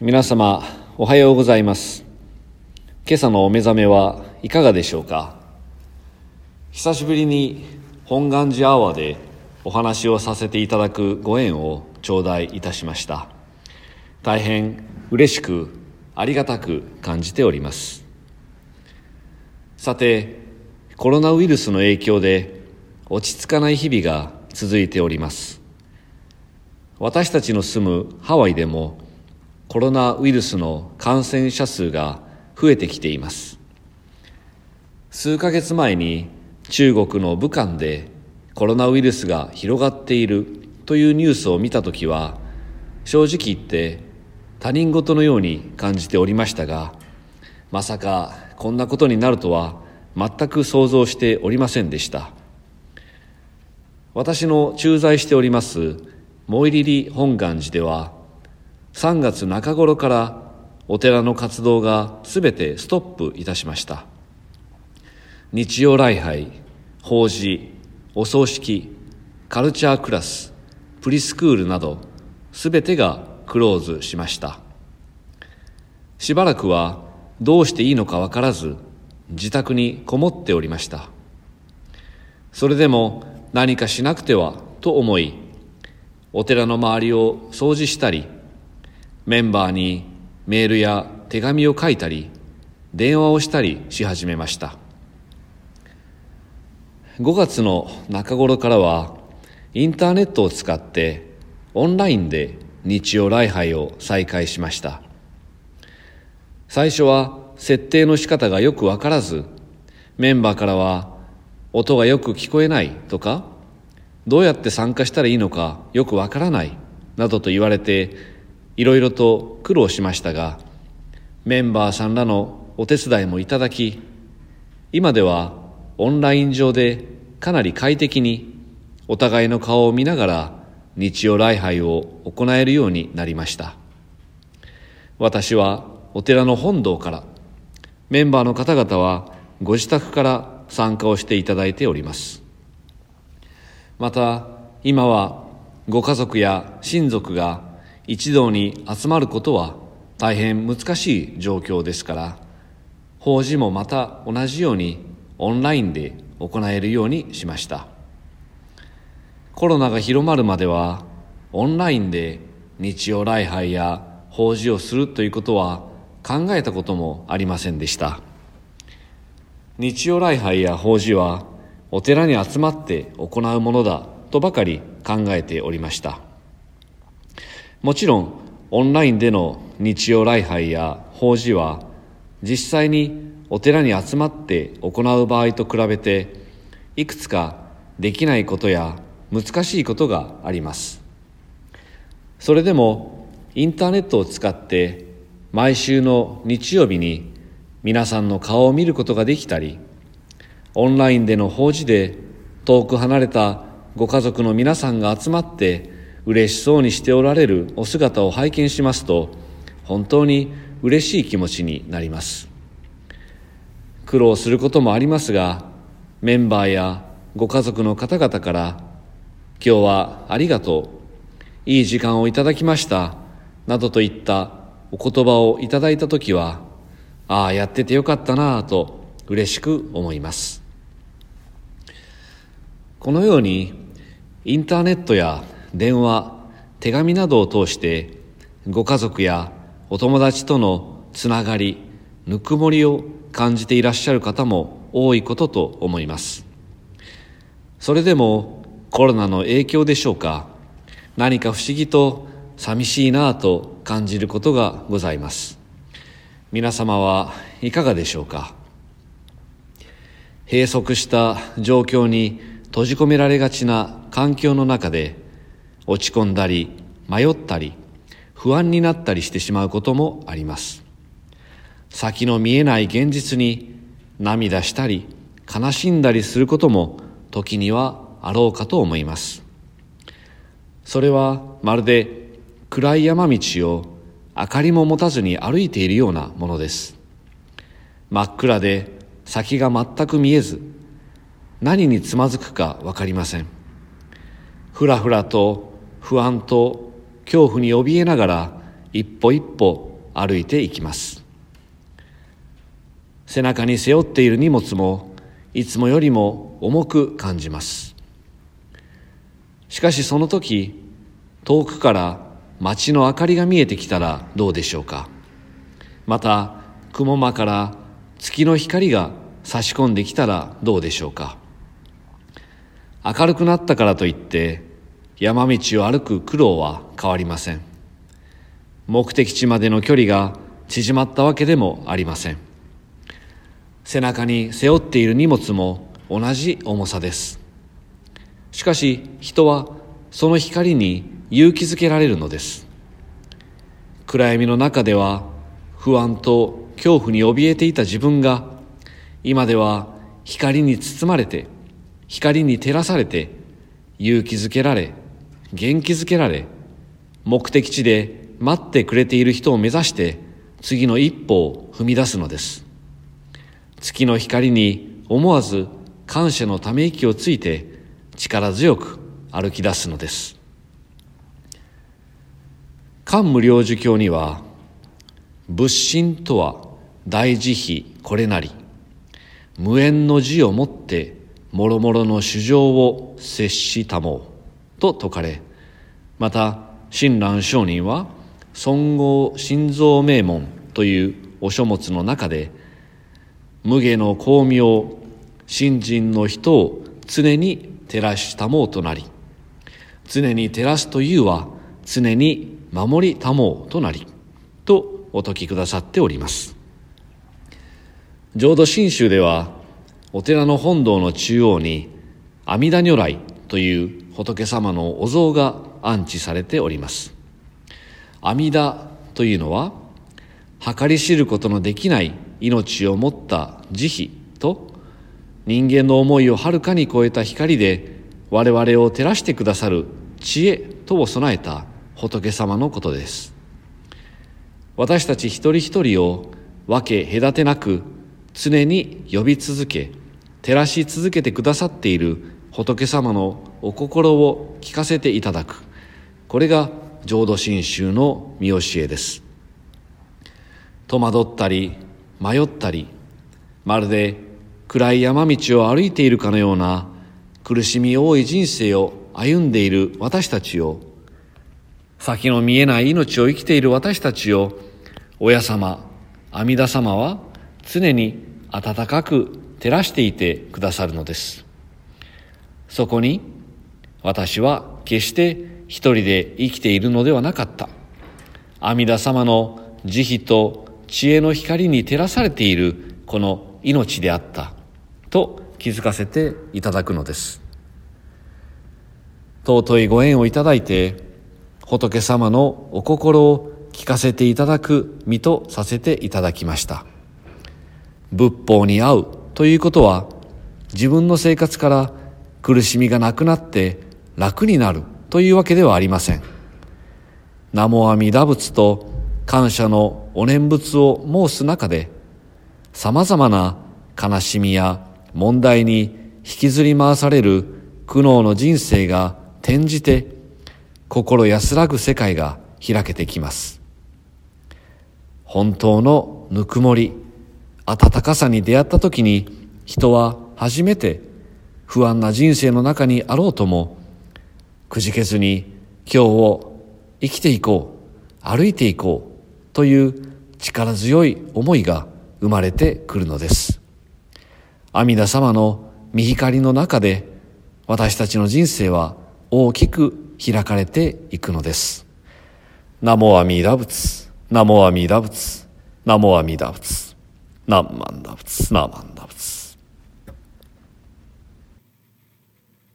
皆様おはようございます。今朝のお目覚めはいかがでしょうか？久しぶりに本願寺アワーでお話をさせていただくご縁を頂戴いたしました。大変嬉しくありがたく感じております。さてコロナウイルスの影響で落ち着かない日々が続いております。私たちの住むハワイでもコロナウイルスの感染者数が増えてきています。数ヶ月前に中国の武漢でコロナウイルスが広がっているというニュースを見た時は正直言って他人事のように感じておりましたがまさかこんなことになるとは全く想像しておりませんでした。私の駐在しておりますモイリリ本願寺では3月中頃からお寺の活動がすべてストップいたしました。日曜礼拝法事お葬式カルチャークラスプリスクールなどすべてがクローズしました。しばらくはどうしていいのかわからず自宅にこもっておりました。それでも何かしなくてはと思いお寺の周りを掃除したりメンバーにメールや手紙を書いたり電話をしたりし始めました。5月の中頃からはインターネットを使ってオンラインで日曜礼拝を再開しました。最初は設定の仕方がよくわからずメンバーからは音がよく聞こえないとかどうやって参加したらいいのかよくわからないなどと言われていろいろと苦労しましたがメンバーさんらのお手伝いもいただき今ではオンライン上でかなり快適にお互いの顔を見ながら日曜礼拝を行えるようになりました。私はお寺の本堂からメンバーの方々はご自宅から参加をしていただいております。また今はご家族や親族が一堂に集まることは大変難しい状況ですから法事もまた同じようにオンラインで行えるようにしました。コロナが広まるまではオンラインで日曜礼拝や法事をするということは考えたこともありませんでした。日曜礼拝や法事はお寺に集まって行うものだとばかり考えておりました。もちろんオンラインでの日曜礼拝や法事は実際にお寺に集まって行う場合と比べていくつかできないことや難しいことがあります。それでもインターネットを使って毎週の日曜日に皆さんの顔を見ることができたりオンラインでの法事で遠く離れたご家族の皆さんが集まって嬉しそうにしておられるお姿を拝見しますと本当に嬉しい気持ちになります。苦労することもありますがメンバーやご家族の方々から今日はありがとういい時間をいただきましたなどといったお言葉をいただいた時はああやっててよかったなぁと嬉しく思います。このようにインターネットや電話手紙などを通してご家族やお友達とのつながりぬくもりを感じていらっしゃる方も多いことと思います。それでもコロナの影響でしょうか？何か不思議と寂しいなぁと感じることがございます。皆様はいかがでしょうか？閉塞した状況に閉じ込められがちな環境の中で落ち込んだり迷ったり不安になったりしてしまうこともあります。先の見えない現実に涙したり悲しんだりすることも時にはあろうかと思います。それはまるで暗い山道を明かりも持たずに歩いているようなものです。真っ暗で先が全く見えず何につまずくか分かりません。ふらふらと不安と恐怖に怯えながら一歩一歩歩いていきます。背中に背負っている荷物もいつもよりも重く感じます。しかしその時遠くから街の明かりが見えてきたらどうでしょうか。また雲間から月の光が差し込んできたらどうでしょうか。明るくなったからといって山道を歩く苦労は変わりません。目的地までの距離が縮まったわけでもありません。背中に背負っている荷物も同じ重さです。しかし人はその光に勇気づけられるのです。暗闇の中では不安と恐怖に怯えていた自分が今では光に包まれて光に照らされて勇気づけられ元気づけられ目的地で待ってくれている人を目指して次の一歩を踏み出すのです。月の光に思わず感謝のため息をついて力強く歩き出すのです。漢無量寿経には仏心とは大慈悲これなり無縁の字をもって諸々の主情を接したもうと説かれまた親鸞上人は尊号心臓名門というお書物の中で無下の光明信心の人を常に照らしたもうとなり常に照らすというは常に守りたもうとなりとお説きくださっております。浄土真宗ではお寺の本堂の中央に阿弥陀如来という仏様のお像が安置されております。阿弥陀というのは計り知ることのできない命を持った慈悲と人間の思いをはるかに超えた光で我々を照らしてくださる知恵とを備えた仏様のことです。私たち一人一人を分け隔てなく常に呼び続け照らし続けてくださっている仏様のお心を聞かせていただく。これが浄土真宗の見教えです。戸惑ったり迷ったりまるで暗い山道を歩いているかのような苦しみ多い人生を歩んでいる私たちを先の見えない命を生きている私たちを親様阿弥陀様は常に温かく照らしていてくださるのです。そこに私は決して一人で生きているのではなかった。阿弥陀様の慈悲と知恵の光に照らされているこの命であった。と気づかせていただくのです。尊いご縁をいただいて仏様のお心を聞かせていただく身とさせていただきました。仏法に合うということは自分の生活から苦しみがなくなって楽になるというわけではありません。南無阿弥陀仏と感謝のお念仏を申す中で様々な悲しみや問題に引きずり回される苦悩の人生が転じて心安らぐ世界が開けてきます。本当のぬくもり温かさに出会った時に人は初めて不安な人生の中にあろうともくじけずに今日を生きていこう歩いていこうという力強い思いが生まれてくるのです阿弥陀様の見光の中で私たちの人生は大きく開かれていくのです。ナモアミダ仏、ナモアミダ仏、ナモアミダ仏、ナンマンダ仏、ナマンダ仏。